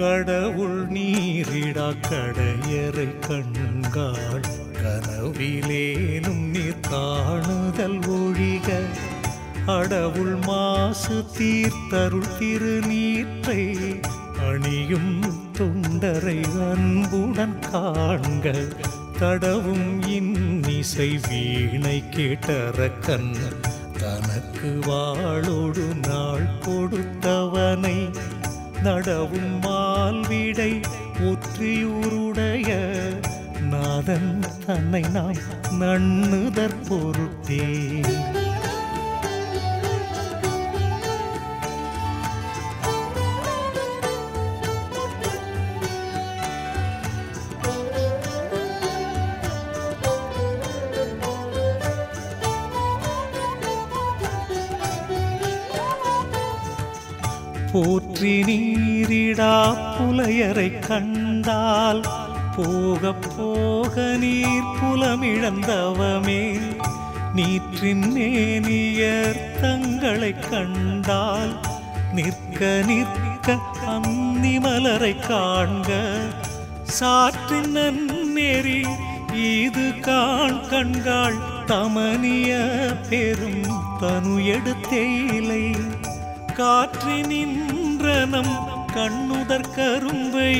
கடவுள் நீரிடா கடையறை கண்காள் கனவிலேனும் நீர் காணுதல் ஒழிக. அடவுள் மாசு தீர்த்தருள் திருநீற்றை அணியும் தொண்டரை அன்புடன் காண்க. தடவும் இன்னிசை வீணை கேட்டரக்கன் தனக்கு வாழோடு நாள் கொடுத்தவனை. நடவும் மா வாழ்விடை ஒற்றியூருடைய நாதன் தன்னை நாம் நண்ணுதற் பொருட்டே போற்றி நீரிடா புலையரை கண்டால் போக போக நீர் புலமிழந்தவமே. நீற்றின் மேனியர் தங்களை கண்டால் நிற்க நிற்க அந்தி மலரை காண்க. சாற்றின் நன்னெறி இது காண் கண்காள் தமனிய பெரும் தனு எடுத்தேயிலை காற்றி நின்றனம் கண்ணுதற் கரும்பை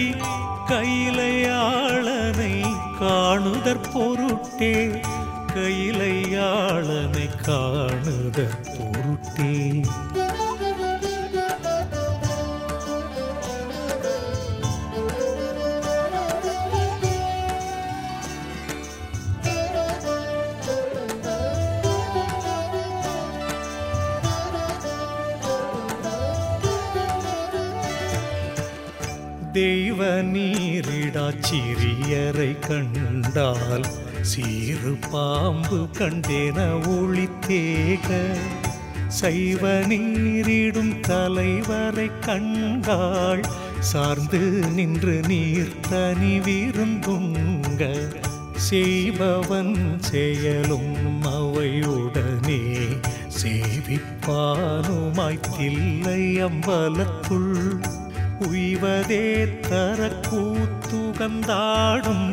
கையிலையாளனை காணுதற் பொருட்டே கையிலையாளனை காணுதற் பொருட்டே. தெய்வ நீரிடா சிறியரை கண்டால் சீறு பாம்பு கண்டேன ஒளித்தேக சைவ நீரிடும் தலைவரை கண்டாள் சார்ந்து நின்று நீர் தனி விருந்துங்க. செய்பவன் செயலும் அவையுடனே சேவிப்பானுமாய் அம்பலத்துள். உய்வதே தர கூத்துகந்தாடும்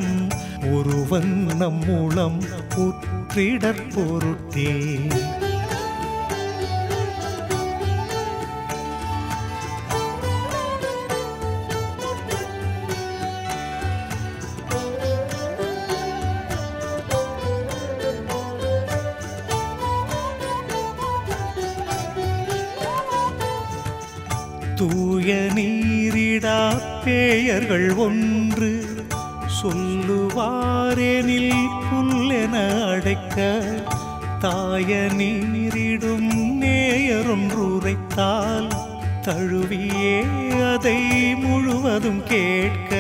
ஒருவன் மூலம் புற்றிடற் பொருட்டே. தூய நீரிடா பேயர்கள் ஒன்று சொல்லுவாரெனில் புல்லென அடைக்க தாய நீரிடும் நேயரொன்றுரைத்தால் தழுவியே அதை முழுவதும் கேட்க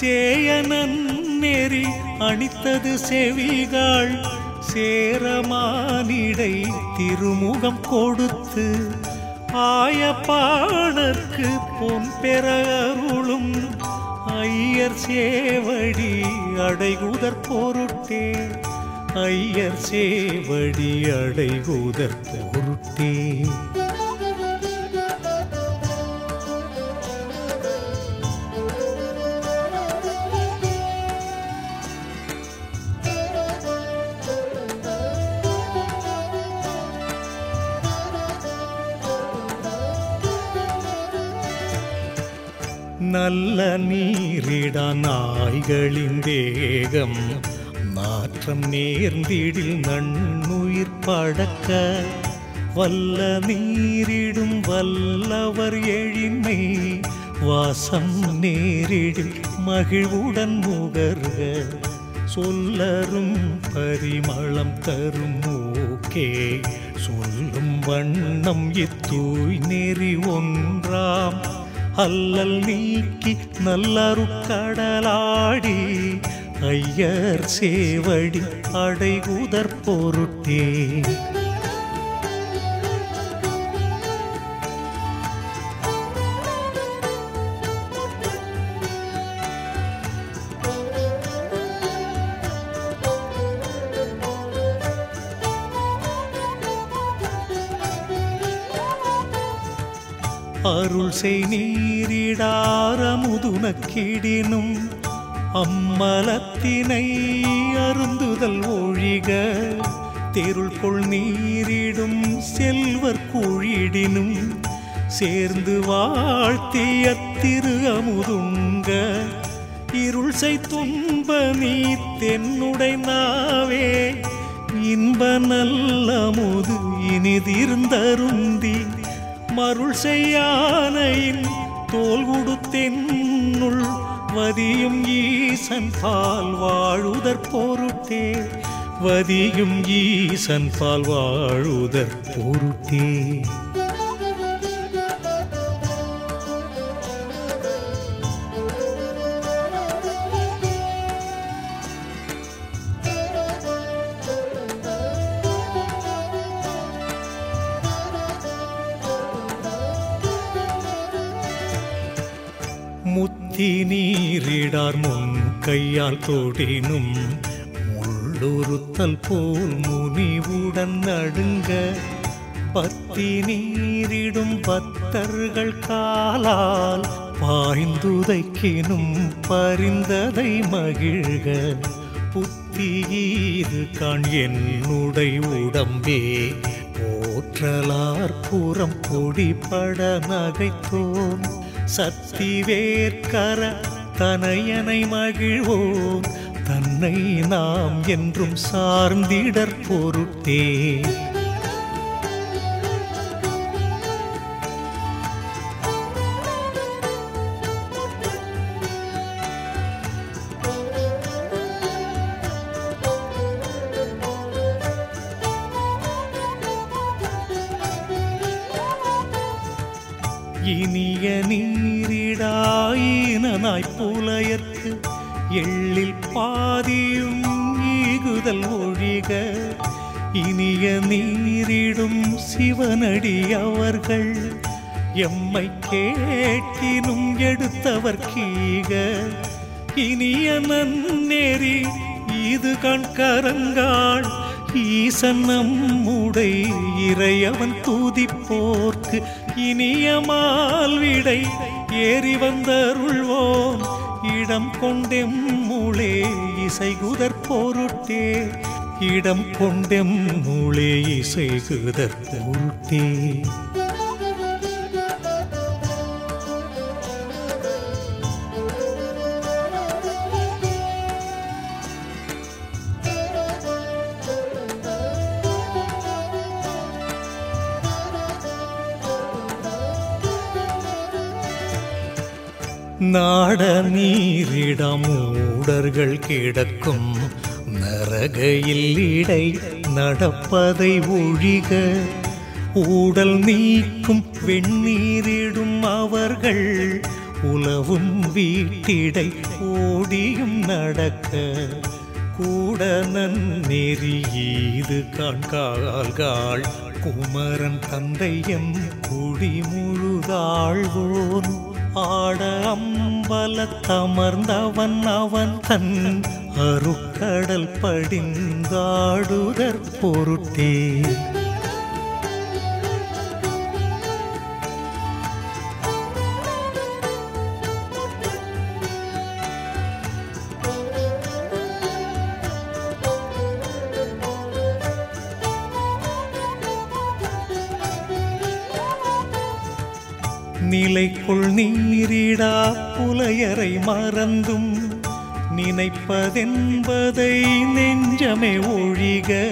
சேயனன் நெறி அணித்தது செவிகாள் சேரமானிடை திருமுகம் கொடுத்து ஆயப்பாணர்க்கு பொன் பெற அருளும் ஐயர் சேவடி அடைகுதற் பொருட்டே. ஐயர் சேவடி அடைகுதற் பொருட்டே. நல்ல நீரிட நாய்களின் தேகம் நாற்றம் நேர்ந்திடில் நன்னுயிர் பழக்க வல்ல நீரிடும் வல்லவர் எழிமை வாசம் நேரிடில் மகிழ்வுடன் முகர்க. சொல்லரும் பரிமளம் தரும் மூக்கே சொல்லும் வண்ணம் இத்தூய் நெறி ஒன்றாம். அல்லல் நீக்கி நல்லருக்கடலாடி ஐயர் சேவடி அடைகுதற் பொருட்டே. அருள் செய் நீரிடாரமுதுனக்கிடினும் அம்மலத்தினை அருந்துதல் ஒழிக. தெருள் கொள் நீரிடும் செல்வர் குழிடினும் சேர்ந்து வாழ்த்திய திரு அமுதுங்க. இருள் செய் துன்ப நீ தென்னுடை நாவே. இன்ப நல்லமுது இனிதிருந்தருந்தி மருள் செய்யானையின் தோல் கொடுத்தென்னுள் வதியும் ஈசன் பால் வாழுதற் பொருட்டே. வதியும் ஈசன் பால் வாழுதற் பொருட்டே. முத்தி நீரிடார் முன் கையால் தொடினும் முள்ளுறுத்தல் போல் முனிவுடன் நடுங்க. பத்தி நீரிடும் பத்தர்கள் காலால் பாய்ந்துதைக்கினும் பரிந்ததை மகிழ்க. புத்தியீது கண் என்னுடை உடம்பே போற்றலார் புறம் பொடிபட நகைத்தோம் சத்தி வேர்க்கர தனையனை மகிழ்வோம். தன்னை நாம் என்றும் சார்ந்திடற் பொருட்டே. இனிய நீரிடாயினாய் புலையத்து எள்ளில் பாதியும் ஈகுதல் ஒழிக. இனிய நீரிடும் சிவனடி அவர்கள் எம்மை கேட்டினும் எடுத்தவர் கீக. இனிய நன்னெறி இது கண்கரங்காள் ஈசன் நம்முடை இறையவன் தூதிப்போர்க்கு இனியமால் விடை ஏறி வந்தருள்வோம். இடம் கொண்டெம் மூளே இசைகுதற் பொருட்டே இடம் கொண்டெம் மூளே இசைகுதற் பொருட்டே நாட நீரிடம் ஊடர்கள் கிடக்கும். நரகையில் இடை நடப்பதை ஒழிக. ஊடல் நீக்கும் வெண்ணீரிடும் அவர்கள். உலவும் வீட்டிடை ஓடியும் நடக்க. கூட நன்னெறி ஈது காண்கால்காள் குமரன் தந்தையம் குடி முழுதாழ்வோன். ஆட அம்பல தமர்ந்தவன் அவன் தன் அருக்கடல் படிந்தாடுதற் பொருட்டே. நிலைக்குள் நீரிடா புலையரை மறந்தும். நினைப்பதென்பதை நெஞ்சமே ஒழிக.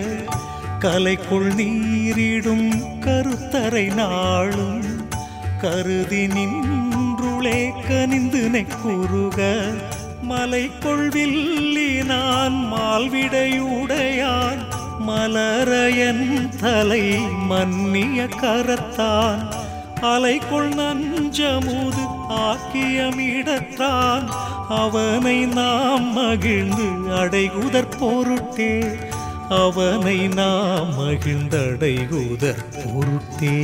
கலைக்குள் நீரிடும் கருத்தரை நாளும். கருதி நின்றுளே கனிந்து நெக்குருக மலை நான் மால்விடையுடையான். மலரையன் தலை மன்னிய கரத்தான். அலைக்குள் நஞ்சமுது ஆக்கியமிடத்தான் அவனை நாம் மகிழ்ந்து அடைகுதற் பொருட்டே அவனை நாம் மகிழ்ந்தடைகுதற் பொருட்டே